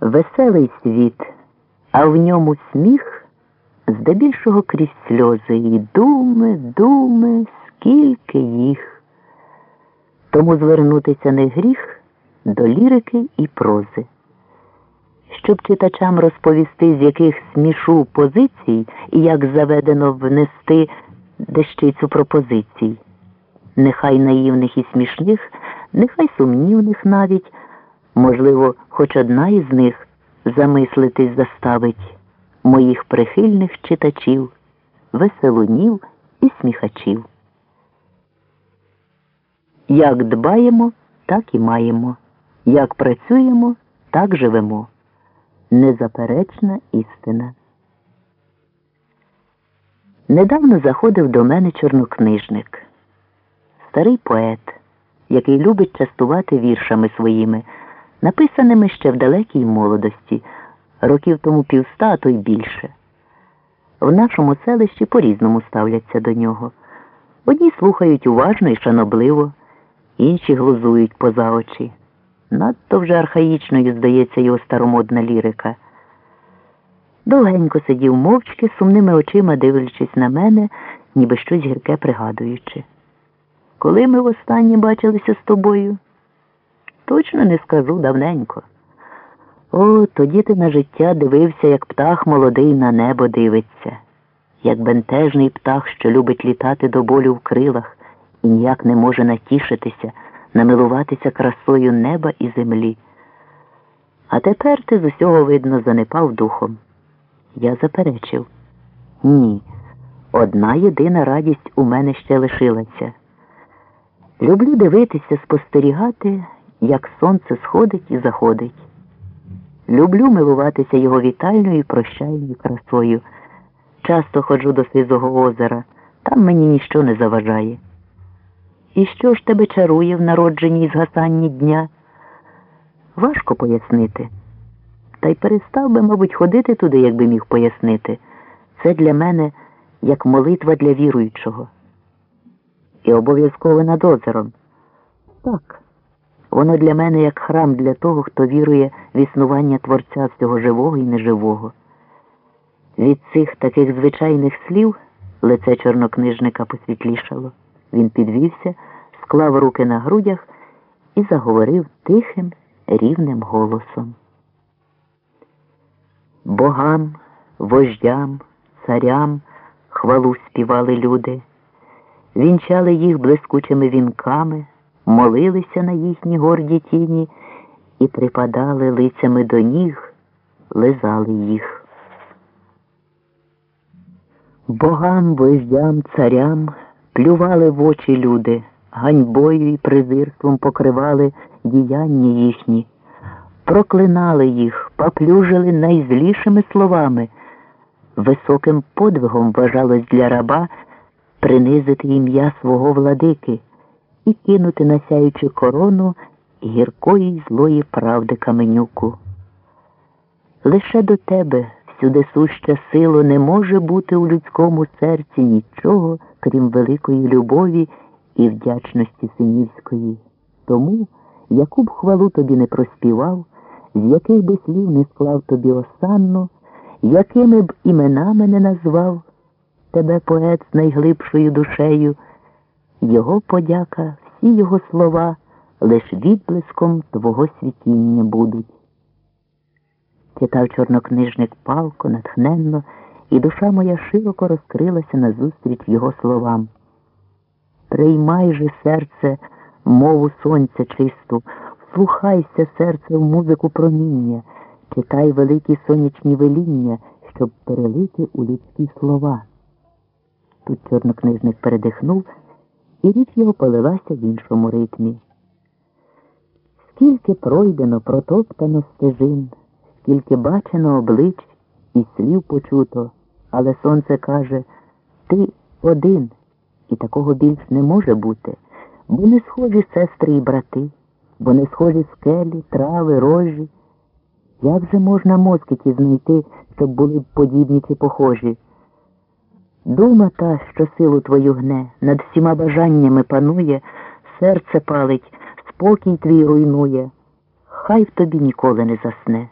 Веселий світ, а в ньому сміх, здебільшого крізь сльози, і думи, думи, скільки їх. Тому звернутися не гріх до лірики і прози. Щоб читачам розповісти, з яких смішу позицій і як заведено внести дещицю пропозицій. Нехай наївних і смішних, нехай сумнівних навіть, можливо, хоч одна із них замислитись заставить моїх прихильних читачів, веселунів і сміхачів. Як дбаємо, так і маємо. Як працюємо, так живемо. Незаперечна істина. Недавно заходив до мене чорнокнижник, старий поет, який любить частувати віршами своїми, написаними ще в далекій молодості, років тому півста, а то й більше. В нашому селищі по-різному ставляться до нього. Одні слухають уважно і шанобливо, інші глузують поза очі. Надто вже архаїчною здається його старомодна лірика. Довгенько сидів мовчки, сумними очима дивлячись на мене, ніби щось гірке пригадуючи. Коли ми востаннє бачилися з тобою? Точно не скажу давненько. О, тоді ти на життя дивився, як птах молодий на небо дивиться, як бентежний птах, що любить літати до болю в крилах і ніяк не може натішитися, намилуватися красою неба і землі. А тепер ти з усього, видно, занепав духом. Я заперечив. Ні, одна єдина радість у мене ще лишилася. Люблю дивитися, спостерігати, як сонце сходить і заходить. Люблю милуватися його вітальною і прощальною красою. Часто ходжу до Сизого озера, там мені ніщо не заважає. І що ж тебе чарує в народженні і згасанні дня? Важко пояснити. Та й перестав би, мабуть, ходити туди, якби міг пояснити. Це для мене як молитва для віруючого. І обов'язково над озером. Так, воно для мене як храм для того, хто вірує в існування Творця всього живого і неживого. Від цих таких звичайних слів лице чорнокнижника посвітлішало. Він підвівся, склав руки на грудях і заговорив тихим, рівним голосом. Богам, вождям, царям хвалу співали люди, вінчали їх блискучими вінками, молилися на їхні горді тіні і припадали лицями до ніг, лизали їх. Богам, вождям, царям плювали в очі люди, ганьбою і презирством покривали діяння їхні проклинали їх, поплюжили найзлішими словами. Високим подвигом вважалось для раба принизити ім'я свого владики і кинути на сяючу корону гіркої й злої правди каменюку. Лише до тебе всюди суща сила не може бути у людському серці нічого, крім великої любові і вдячності синівської. Тому, яку б хвалу тобі не проспівав, з яких би слів не склав тобі осанну, якими б іменами не назвав тебе поет з найглибшою душею, його подяка, всі його слова лиш відблиском твого світіння будуть. Читав чорнокнижник палко, натхненно, і душа моя широко розкрилася назустріч його словам. Приймай же серце, мову сонця чисту. Слухайся, серце, в музику проміння, читай великі сонячні веління, щоб перелити у людські слова. Тут чорнокнижник передихнув, і річ його полилася в іншому ритмі. Скільки пройдено, протоптано стежин, скільки бачено облич і слів почуто, але сонце каже ти один, і такого більш не може бути, бо не схожі сестри і брати бо не схожі скелі, трави, рожі. Як же можна москиті знайти, щоб були б подібні чи похожі? Дума та, що силу твою гне, над всіма бажаннями панує, серце палить, спокій твій руйнує, хай в тобі ніколи не засне.